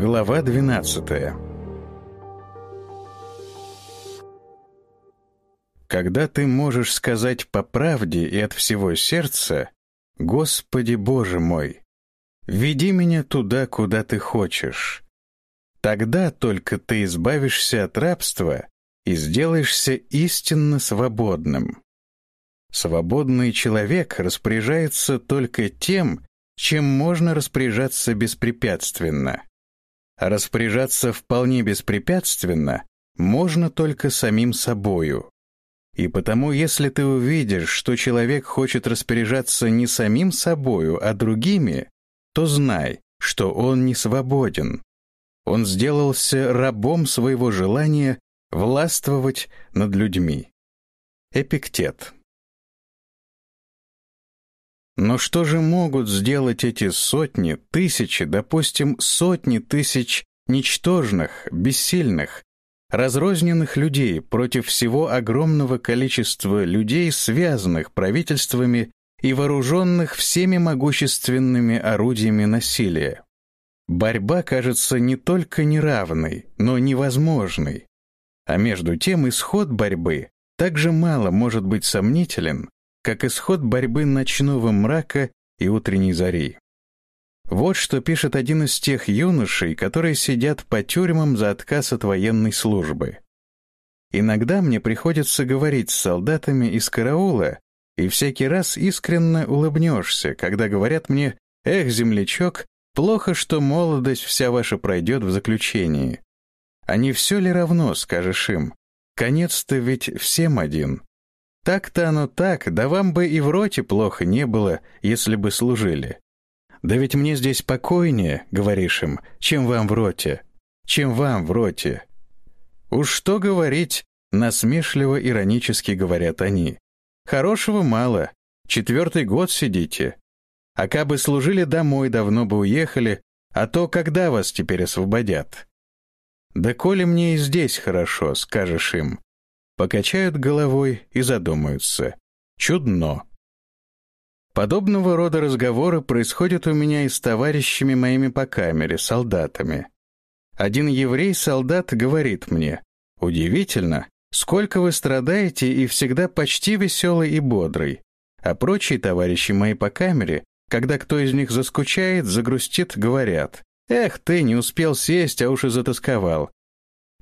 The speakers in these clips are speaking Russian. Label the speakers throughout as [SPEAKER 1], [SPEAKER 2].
[SPEAKER 1] Глава 12 Когда ты можешь сказать по правде и от всего сердца, «Господи Боже мой, веди меня туда, куда ты хочешь», тогда только ты избавишься от рабства и сделаешься истинно свободным. Свободный человек распоряжается только тем, чем можно распоряжаться беспрепятственно. Распоряжаться вполне беспрепятственно можно только самим собою. И потому, если ты увидишь, что человек хочет распоряжаться не самим собою, а другими, то знай, что он не свободен. Он сделался рабом своего желания властвовать над людьми. Эпиктет но что же могут сделать эти сотни, тысячи, допустим, сотни тысяч ничтожных, бессильных, разрозненных людей против всего огромного количества людей, связанных правительствами и вооруженных всеми могущественными орудиями насилия? Борьба кажется не только неравной, но невозможной. А между тем исход борьбы также мало может быть сомнителен, как исход борьбы ночного мрака и утренней зари. Вот что пишет один из тех юношей, которые сидят по тюрьмам за отказ от военной службы. «Иногда мне приходится говорить с солдатами из караула, и всякий раз искренне улыбнешься, когда говорят мне «Эх, землячок, плохо, что молодость вся ваша пройдет в заключении». А не все ли равно, скажешь им? Конец-то ведь всем один. Так-то оно так, да вам бы и в роте плохо не было, если бы служили. Да ведь мне здесь покойнее, говоришь им, чем вам в роте, чем вам в роте. Уж что говорить, насмешливо-иронически говорят они. Хорошего мало, четвертый год сидите. А кабы служили домой, давно бы уехали, а то когда вас теперь освободят? Да коли мне и здесь хорошо, скажешь им, покачают головой и задумаются. Чудно. Подобного рода разговоры происходят у меня и с товарищами моими по камере, солдатами. Один еврей-солдат говорит мне, «Удивительно, сколько вы страдаете и всегда почти веселый и бодрый, а прочие товарищи мои по камере, когда кто из них заскучает, загрустит, говорят, «Эх, ты не успел сесть, а уж и затасковал.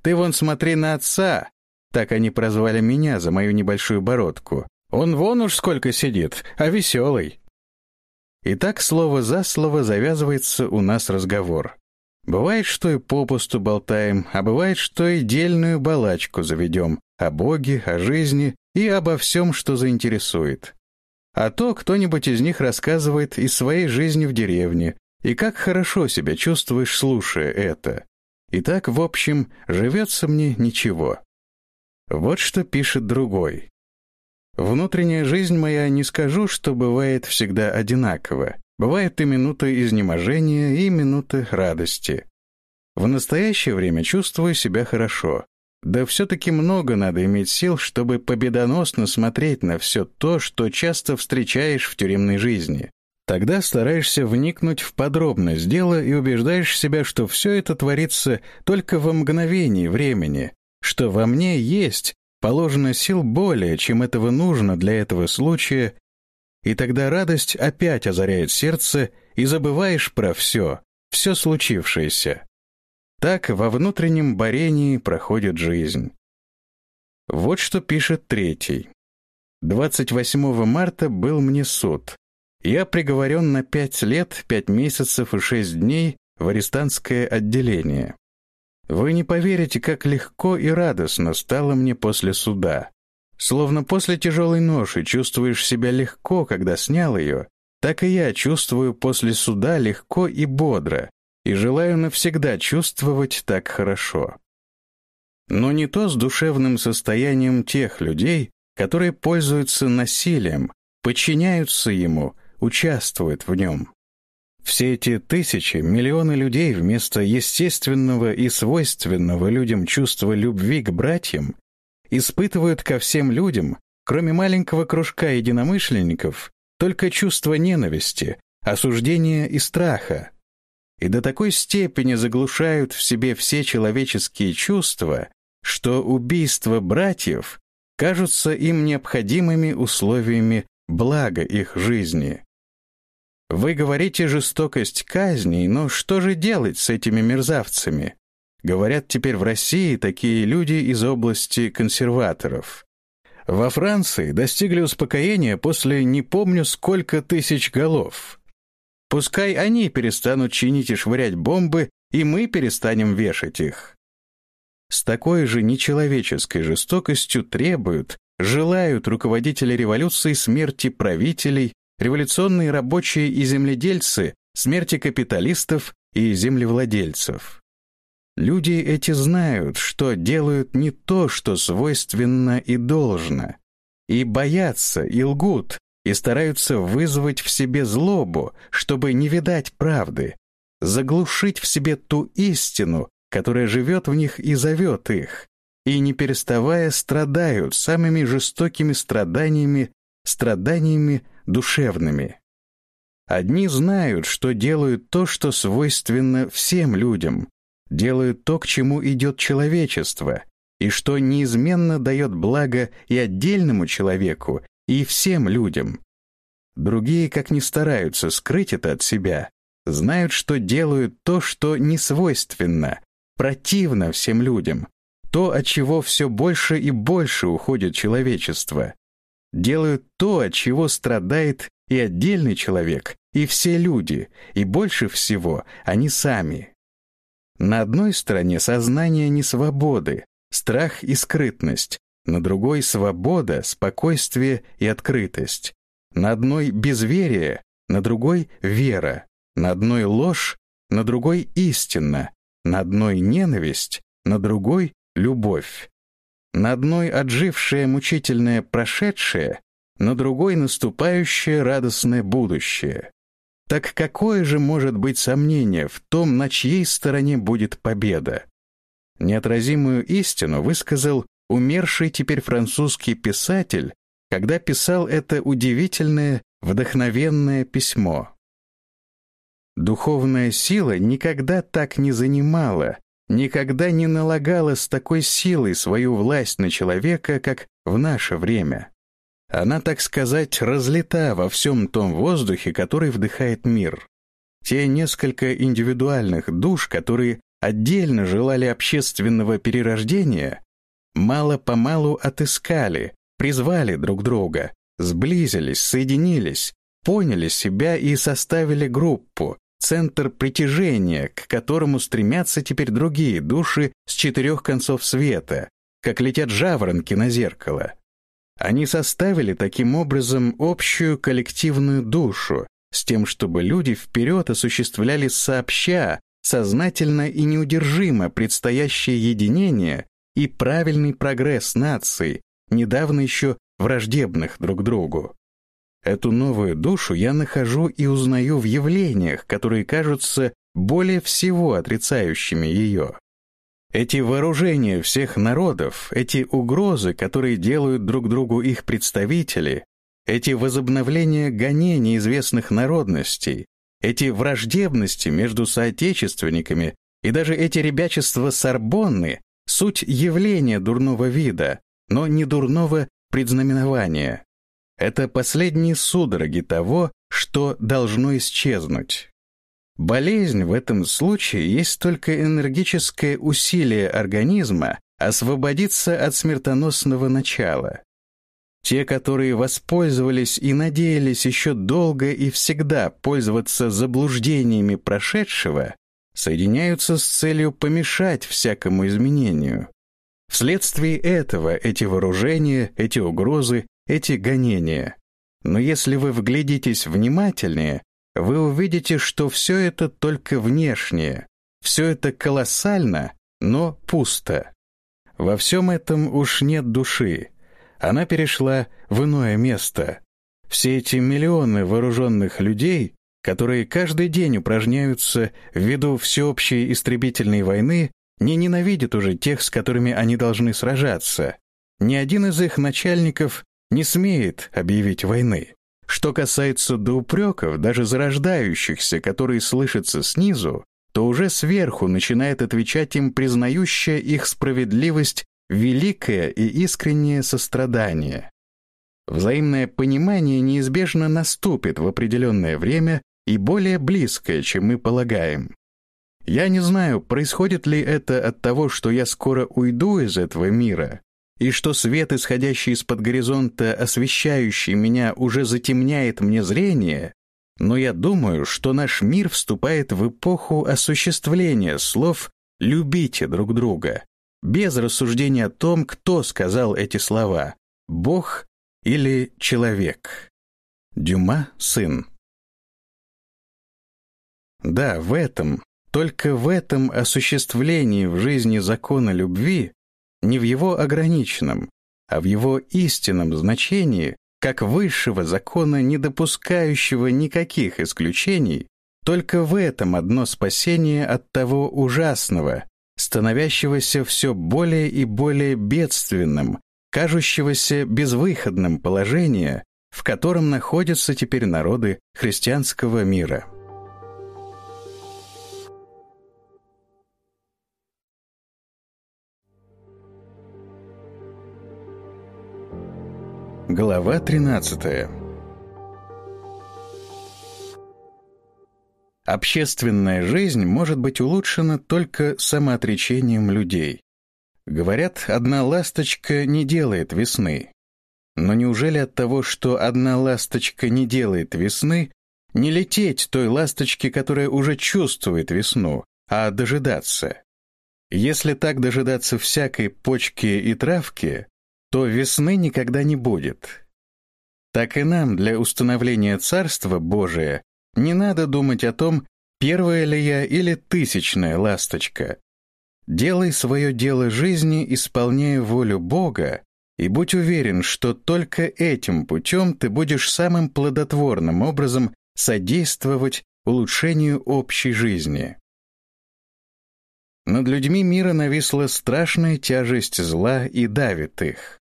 [SPEAKER 1] Ты вон смотри на отца, так они прозвали меня за мою небольшую бородку. Он вон уж сколько сидит, а веселый. И так слово за слово завязывается у нас разговор. Бывает, что и попусту болтаем, а бывает, что и дельную балачку заведем о Боге, о жизни и обо всем, что заинтересует. А то кто-нибудь из них рассказывает из своей жизни в деревне, и как хорошо себя чувствуешь, слушая это. И так, в общем, живется мне ничего. Вот что пишет другой. «Внутренняя жизнь моя не скажу, что бывает всегда одинаково. Бывают и минуты изнеможения, и минуты радости. В настоящее время чувствую себя хорошо. Да все-таки много надо иметь сил, чтобы победоносно смотреть на все то, что часто встречаешь в тюремной жизни. Тогда стараешься вникнуть в подробность дела и убеждаешь себя, что все это творится только во мгновении времени, что во мне есть, положено сил более, чем этого нужно для этого случая, и тогда радость опять озаряет сердце, и забываешь про все, все случившееся. Так во внутреннем борении проходит жизнь. Вот что пишет третий. 28 марта был мне суд. Я приговорен на пять лет, пять месяцев и шесть дней в арестантское отделение. Вы не поверите, как легко и радостно стало мне после суда. Словно после тяжелой ноши чувствуешь себя легко, когда снял ее, так и я чувствую после суда легко и бодро, и желаю навсегда чувствовать так хорошо. Но не то с душевным состоянием тех людей, которые пользуются насилием, подчиняются ему, участвуют в нем. Все эти тысячи, миллионы людей вместо естественного и свойственного людям чувства любви к братьям испытывают ко всем людям, кроме маленького кружка единомышленников, только чувство ненависти, осуждения и страха. и до такой степени заглушают в себе все человеческие чувства, что убийство братьев кажутся им необходимыми условиями блага их жизни. Вы говорите жестокость казней, но что же делать с этими мерзавцами? Говорят теперь в России такие люди из области консерваторов. Во Франции достигли успокоения после не помню сколько тысяч голов. Пускай они перестанут чинить и швырять бомбы, и мы перестанем вешать их. С такой же нечеловеческой жестокостью требуют, желают руководители революции смерти правителей, революционные рабочие и земледельцы, смерти капиталистов и землевладельцев. Люди эти знают, что делают не то, что свойственно и должно, и боятся, и лгут, и стараются вызвать в себе злобу, чтобы не видать правды, заглушить в себе ту истину, которая живет в них и зовет их, и, не переставая, страдают самыми жестокими страданиями, страданиями душевными. Одни знают, что делают то, что свойственно всем людям, делают то, к чему идет человечество, и что неизменно дает благо и отдельному человеку, и всем людям. Другие, как ни стараются скрыть это от себя, знают, что делают то, что не свойственно, противно всем людям, то, от чего все больше и больше уходит человечество. Делают то, от чего страдает и отдельный человек, и все люди, и больше всего они сами. На одной стороне сознание несвободы, страх и скрытность, на другой — свобода, спокойствие и открытость. На одной — безверие, на другой — вера, на одной — ложь, на другой — истина, на одной — ненависть, на другой — любовь. На одной — отжившее мучительное прошедшее, на другой — наступающее радостное будущее. Так какое же может быть сомнение в том, на чьей стороне будет победа? Неотразимую истину высказал умерший теперь французский писатель, когда писал это удивительное, вдохновенное письмо. Духовная сила никогда так не занимала, никогда не налагала с такой силой свою власть на человека, как в наше время. Она, так сказать, разлита во всем том воздухе, который вдыхает мир. Те несколько индивидуальных душ, которые отдельно желали общественного перерождения, мало-помалу отыскали, призвали друг друга, сблизились, соединились, поняли себя и составили группу, центр притяжения, к которому стремятся теперь другие души с четырех концов света, как летят жаворонки на зеркало. Они составили таким образом общую коллективную душу, с тем, чтобы люди вперед осуществляли сообща, сознательно и неудержимо предстоящее единение и правильный прогресс наций, недавно еще враждебных друг другу. Эту новую душу я нахожу и узнаю в явлениях, которые кажутся более всего отрицающими ее. Эти вооружения всех народов, эти угрозы, которые делают друг другу их представители, эти возобновления гонений известных народностей, эти враждебности между соотечественниками и даже эти ребячества Сорбонны — суть явления дурного вида, но не дурного предзнаменования. Это последние судороги того, что должно исчезнуть. Болезнь в этом случае есть только энергическое усилие организма освободиться от смертоносного начала. Те, которые воспользовались и надеялись еще долго и всегда пользоваться заблуждениями прошедшего, соединяются с целью помешать всякому изменению. Вследствие этого эти вооружения, эти угрозы, эти гонения. Но если вы вглядитесь внимательнее, вы увидите, что все это только внешнее, все это колоссально, но пусто. Во всем этом уж нет души. Она перешла в иное место. Все эти миллионы вооруженных людей, которые каждый день упражняются ввиду всеобщей истребительной войны, не ненавидят уже тех, с которыми они должны сражаться. Ни один из их начальников не смеет объявить войны. Что касается до упреков, даже зарождающихся, которые слышатся снизу, то уже сверху начинает отвечать им признающая их справедливость великое и искреннее сострадание. Взаимное понимание неизбежно наступит в определенное время и более близкое, чем мы полагаем. Я не знаю, происходит ли это от того, что я скоро уйду из этого мира, и что свет, исходящий из-под горизонта, освещающий меня, уже затемняет мне зрение, но я думаю, что наш мир вступает в эпоху осуществления слов «любите друг друга», без рассуждения о том, кто сказал эти слова — Бог или человек. Дюма, сын. Да, в этом, только в этом осуществлении в жизни закона любви, не в его ограниченном, а в его истинном значении, как высшего закона, не допускающего никаких исключений, только в этом одно спасение от того ужасного, становящегося все более и более бедственным, кажущегося безвыходным положения, в котором находятся теперь народы христианского мира. Глава 13. Общественная жизнь может быть улучшена только самоотречением людей. Говорят, одна ласточка не делает весны. Но неужели от того, что одна ласточка не делает весны, не лететь той ласточке, которая уже чувствует весну, а дожидаться? Если так дожидаться всякой почки и травки, то весны никогда не будет. Так и нам для установления Царства Божия не надо думать о том, первая ли я или тысячная ласточка. Делай свое дело жизни, исполняя волю Бога, и будь уверен, что только этим путем ты будешь самым плодотворным образом содействовать улучшению общей жизни. Над людьми мира нависла страшная тяжесть зла и давит их.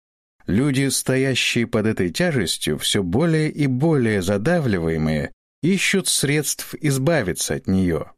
[SPEAKER 1] Люди, стоящие под этой тяжестью, все более и более задавливаемые, ищут средств избавиться от нее.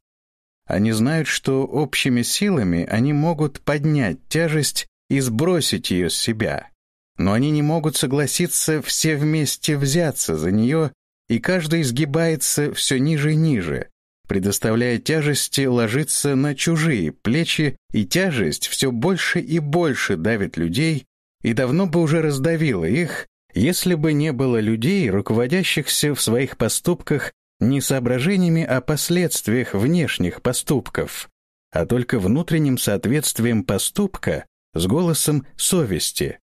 [SPEAKER 1] Они знают, что общими силами они могут поднять тяжесть и сбросить ее с себя. Но они не могут согласиться все вместе взяться за нее, и каждый изгибается все ниже и ниже, предоставляя тяжести ложиться на чужие плечи, и тяжесть все больше и больше давит людей и давно бы уже раздавила их, если бы не было людей, руководящихся в своих поступках не соображениями о последствиях внешних поступков, а только внутренним соответствием поступка с голосом совести.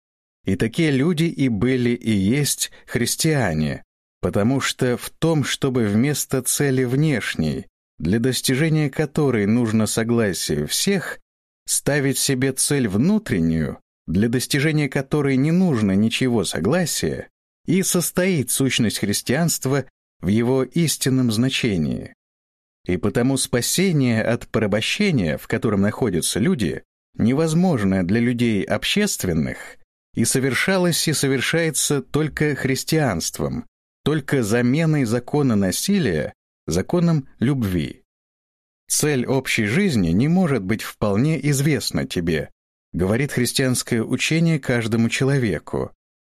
[SPEAKER 1] И такие люди и были и есть христиане, потому что в том, чтобы вместо цели внешней, для достижения которой нужно согласие всех, ставить себе цель внутреннюю, для достижения которой не нужно ничего согласия, и состоит сущность христианства в его истинном значении. И потому спасение от порабощения, в котором находятся люди, невозможно для людей общественных и совершалось и совершается только христианством, только заменой закона насилия законом любви. Цель общей жизни не может быть вполне известна тебе, говорит христианское учение каждому человеку,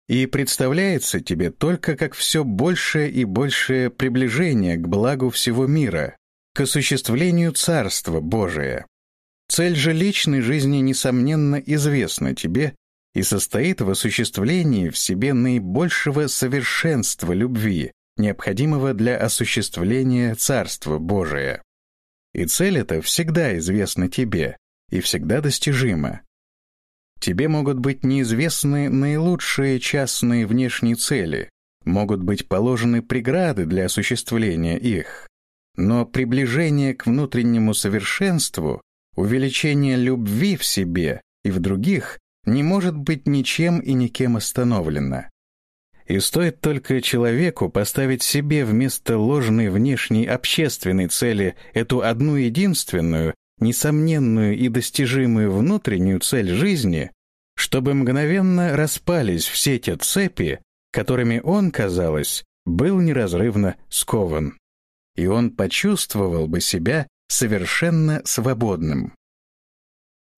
[SPEAKER 1] и представляется тебе только как все большее и большее приближение к благу всего мира, к осуществлению Царства Божия. Цель же личной жизни, несомненно, известна тебе и состоит в осуществлении в себе наибольшего совершенства любви, необходимого для осуществления Царства Божия. И цель эта всегда известна тебе и всегда достижима. Тебе могут быть неизвестны наилучшие частные внешние цели, могут быть положены преграды для осуществления их. Но приближение к внутреннему совершенству, увеличение любви в себе и в других не может быть ничем и никем остановлено. И стоит только человеку поставить себе вместо ложной внешней общественной цели эту одну единственную, несомненную и достижимую внутреннюю цель жизни, чтобы мгновенно распались все те цепи, которыми он, казалось, был неразрывно скован, и он почувствовал бы себя совершенно свободным.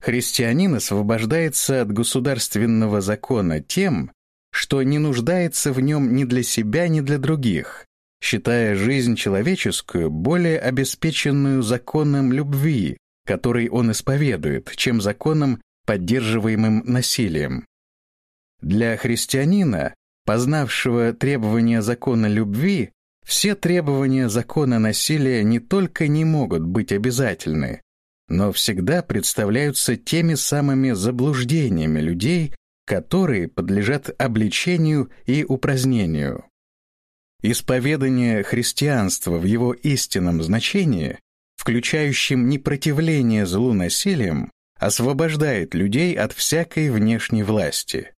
[SPEAKER 1] Христианин освобождается от государственного закона тем, что не нуждается в нем ни для себя, ни для других, считая жизнь человеческую более обеспеченную законом любви, который он исповедует, чем законом, поддерживаемым насилием. Для христианина, познавшего требования закона любви, все требования закона насилия не только не могут быть обязательны, но всегда представляются теми самыми заблуждениями людей, которые подлежат обличению и упразднению. Исповедание христианства в его истинном значении, включающем непротивление злу насилием, освобождает людей от всякой внешней власти.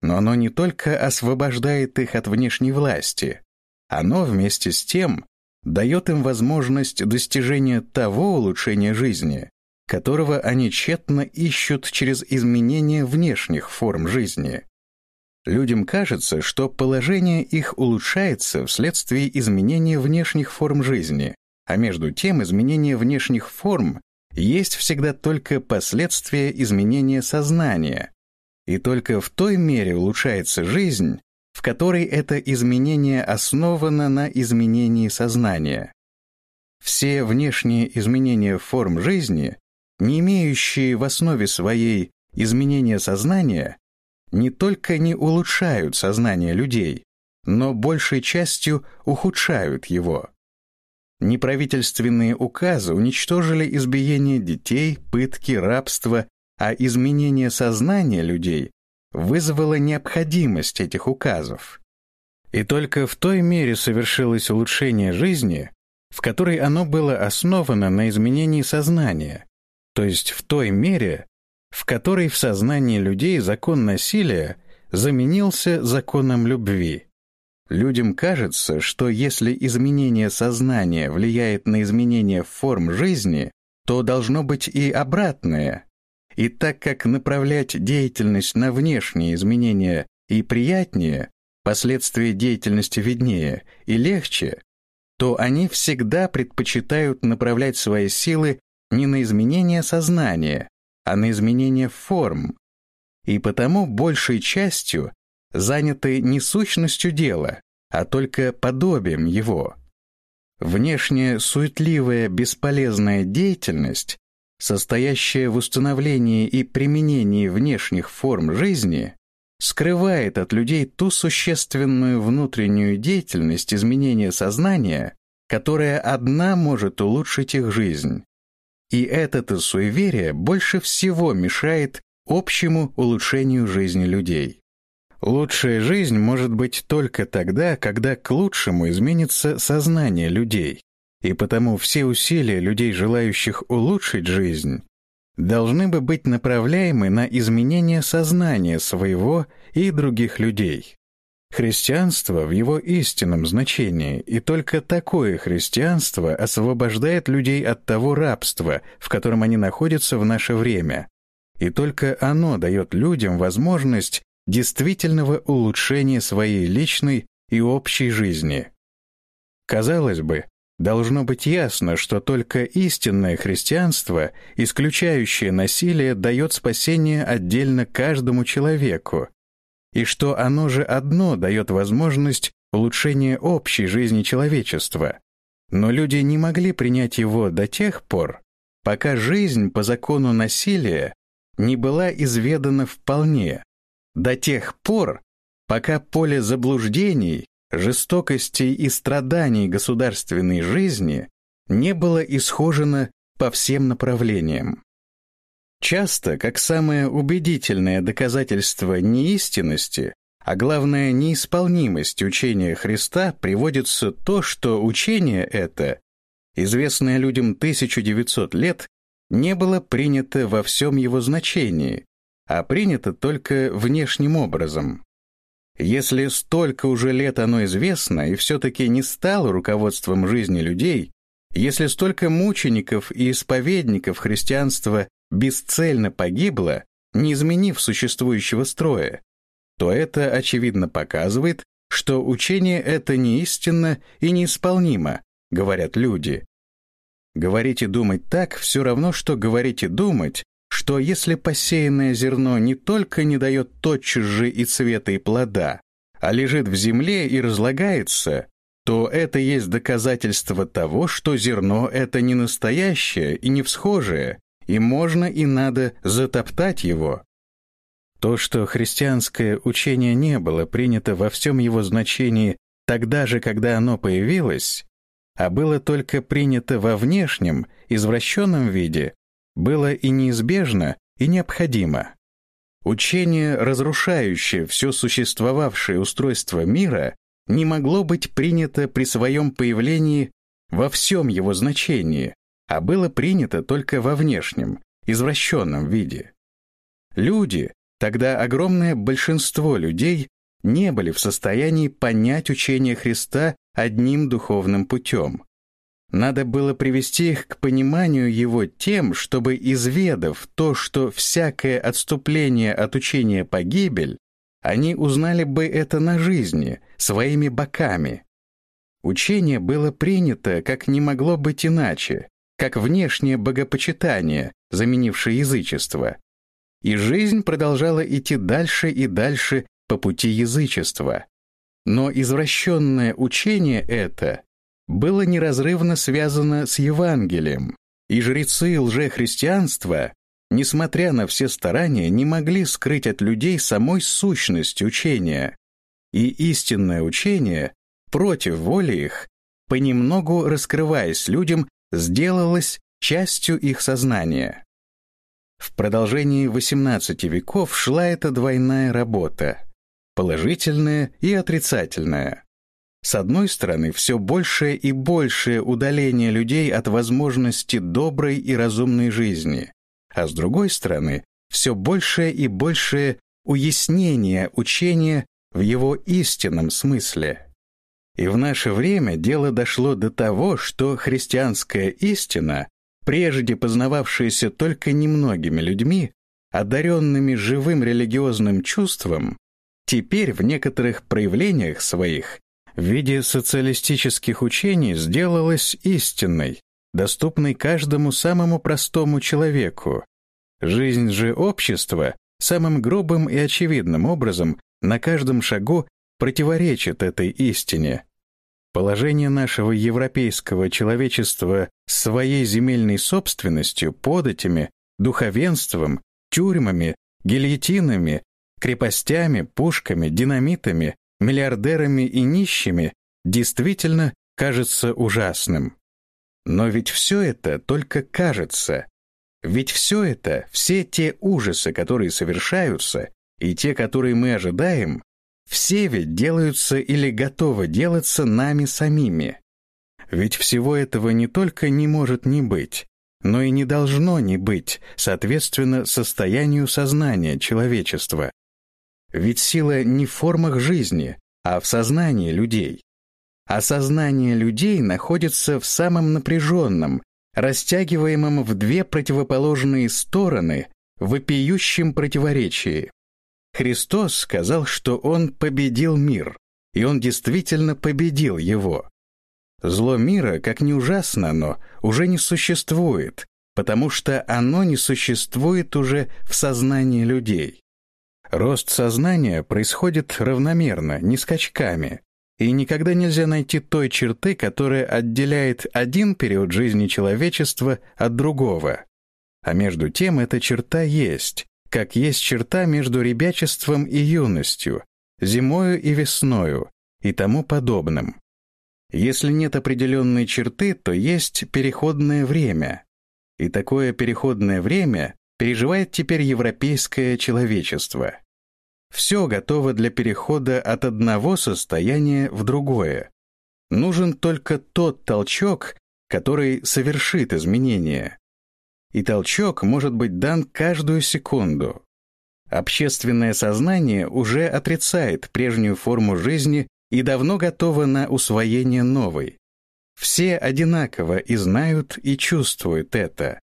[SPEAKER 1] Но оно не только освобождает их от внешней власти, оно вместе с тем дает им возможность достижения того улучшения жизни, которого они тщетно ищут через изменение внешних форм жизни. Людям кажется, что положение их улучшается вследствие изменения внешних форм жизни, а между тем изменение внешних форм есть всегда только последствия изменения сознания, и только в той мере улучшается жизнь, в которой это изменение основано на изменении сознания. Все внешние изменения форм жизни, не имеющие в основе своей изменения сознания, не только не улучшают сознание людей, но большей частью ухудшают его. Неправительственные указы уничтожили избиение детей, пытки, рабство, а изменение сознания людей вызвало необходимость этих указов. И только в той мере совершилось улучшение жизни, в которой оно было основано на изменении сознания, то есть в той мере, в которой в сознании людей закон насилия заменился законом любви. Людям кажется, что если изменение сознания влияет на изменение форм жизни, то должно быть и обратное. И так как направлять деятельность на внешние изменения и приятнее, последствия деятельности виднее и легче, то они всегда предпочитают направлять свои силы не на изменение сознания, а на изменение форм, и потому большей частью заняты не сущностью дела, а только подобием его. Внешняя суетливая бесполезная деятельность, состоящая в установлении и применении внешних форм жизни, скрывает от людей ту существенную внутреннюю деятельность изменения сознания, которая одна может улучшить их жизнь. И это-то суеверие больше всего мешает общему улучшению жизни людей. Лучшая жизнь может быть только тогда, когда к лучшему изменится сознание людей. И потому все усилия людей, желающих улучшить жизнь, должны бы быть направляемы на изменение сознания своего и других людей. Христианство в его истинном значении, и только такое христианство освобождает людей от того рабства, в котором они находятся в наше время. И только оно дает людям возможность действительного улучшения своей личной и общей жизни. Казалось бы, должно быть ясно, что только истинное христианство, исключающее насилие, дает спасение отдельно каждому человеку, и что оно же одно дает возможность улучшения общей жизни человечества. Но люди не могли принять его до тех пор, пока жизнь по закону насилия не была изведана вполне, до тех пор, пока поле заблуждений, жестокостей и страданий государственной жизни не было исхожено по всем направлениям. Часто, как самое убедительное доказательство неистинности, а главное неисполнимости учения Христа, приводится то, что учение это, известное людям 1900 лет, не было принято во всем его значении, а принято только внешним образом. Если столько уже лет оно известно и все-таки не стало руководством жизни людей, если столько мучеников и исповедников христианства бесцельно погибла, не изменив существующего строя, то это, очевидно, показывает, что учение это не истинно и неисполнимо, говорят люди. Говорить и думать так все равно, что говорить и думать, что если посеянное зерно не только не дает тотчас же и цвета, и плода, а лежит в земле и разлагается, то это есть доказательство того, что зерно это не настоящее и не всхожее, и можно и надо затоптать его. То, что христианское учение не было принято во всем его значении тогда же, когда оно появилось, а было только принято во внешнем, извращенном виде, было и неизбежно, и необходимо. Учение, разрушающее все существовавшее устройство мира, не могло быть принято при своем появлении во всем его значении, а было принято только во внешнем, извращенном виде. Люди, тогда огромное большинство людей, не были в состоянии понять учение Христа одним духовным путем. Надо было привести их к пониманию его тем, чтобы, изведав то, что всякое отступление от учения погибель, они узнали бы это на жизни, своими боками. Учение было принято, как не могло быть иначе, как внешнее богопочитание, заменившее язычество. И жизнь продолжала идти дальше и дальше по пути язычества. Но извращенное учение это было неразрывно связано с Евангелием, и жрецы лжехристианства, несмотря на все старания, не могли скрыть от людей самой сущность учения. И истинное учение, против воли их, понемногу раскрываясь людям, сделалось частью их сознания. В продолжении XVIII веков шла эта двойная работа — положительная и отрицательная. С одной стороны, все большее и большее удаление людей от возможности доброй и разумной жизни, а с другой стороны, все большее и большее уяснение учения в его истинном смысле. И в наше время дело дошло до того, что христианская истина, прежде познававшаяся только немногими людьми, одаренными живым религиозным чувством, теперь в некоторых проявлениях своих в виде социалистических учений сделалась истинной, доступной каждому самому простому человеку. Жизнь же общества самым грубым и очевидным образом на каждом шагу противоречит этой истине. Положение нашего европейского человечества с своей земельной собственностью, податями, духовенством, тюрьмами, гильотинами, крепостями, пушками, динамитами, миллиардерами и нищими действительно кажется ужасным. Но ведь все это только кажется. Ведь все это, все те ужасы, которые совершаются, и те, которые мы ожидаем, все ведь делаются или готовы делаться нами самими. Ведь всего этого не только не может не быть, но и не должно не быть, соответственно, состоянию сознания человечества. Ведь сила не в формах жизни, а в сознании людей. А сознание людей находится в самом напряженном, растягиваемом в две противоположные стороны, вопиющем противоречии. Христос сказал, что Он победил мир, и Он действительно победил его. Зло мира, как ни ужасно оно, уже не существует, потому что оно не существует уже в сознании людей. Рост сознания происходит равномерно, не скачками, и никогда нельзя найти той черты, которая отделяет один период жизни человечества от другого. А между тем эта черта есть, как есть черта между ребячеством и юностью, зимою и весною и тому подобным. Если нет определенной черты, то есть переходное время. И такое переходное время переживает теперь европейское человечество. Все готово для перехода от одного состояния в другое. Нужен только тот толчок, который совершит изменение. И толчок может быть дан каждую секунду. Общественное сознание уже отрицает прежнюю форму жизни и давно готово на усвоение новой. Все одинаково и знают, и чувствуют это.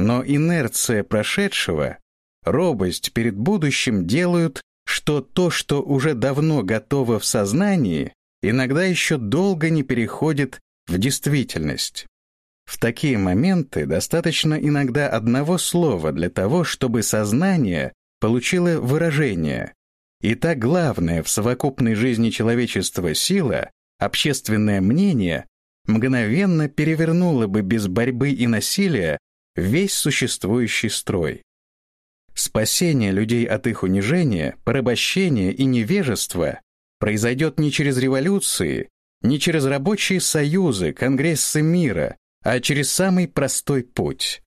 [SPEAKER 1] Но инерция прошедшего, робость перед будущим делают, что то, что уже давно готово в сознании, иногда еще долго не переходит в действительность. В такие моменты достаточно иногда одного слова для того, чтобы сознание получило выражение. И та главная в совокупной жизни человечества сила, общественное мнение, мгновенно перевернула бы без борьбы и насилия весь существующий строй. Спасение людей от их унижения, порабощения и невежества произойдет не через революции, не через рабочие союзы, конгрессы мира, а через самый простой путь.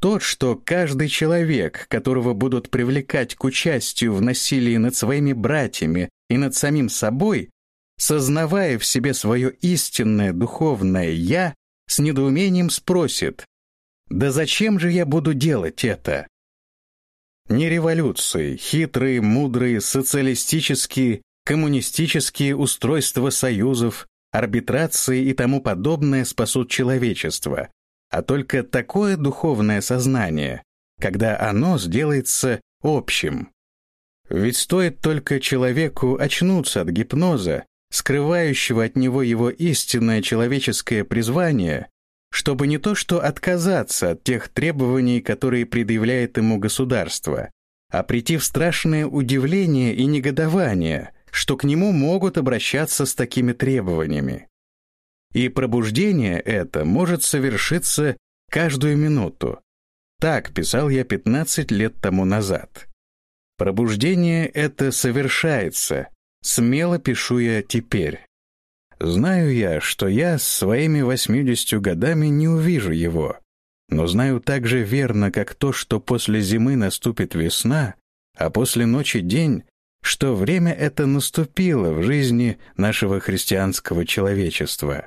[SPEAKER 1] Тот, что каждый человек, которого будут привлекать к участию в насилии над своими братьями и над самим собой, сознавая в себе свое истинное духовное «я», с недоумением спросит, «Да зачем же я буду делать это?» Не революции, хитрые, мудрые, социалистические, коммунистические устройства союзов, арбитрации и тому подобное спасут человечество, а только такое духовное сознание, когда оно сделается общим. Ведь стоит только человеку очнуться от гипноза, скрывающего от него его истинное человеческое призвание, чтобы не то что отказаться от тех требований, которые предъявляет ему государство, а прийти в страшное удивление и негодование, что к нему могут обращаться с такими требованиями. И пробуждение это может совершиться каждую минуту. Так писал я 15 лет тому назад. Пробуждение это совершается, смело пишу я теперь. Знаю я, что я с своими восьмидесятью годами не увижу его, но знаю так же верно, как то, что после зимы наступит весна, а после ночи день, что время это наступило в жизни нашего христианского человечества.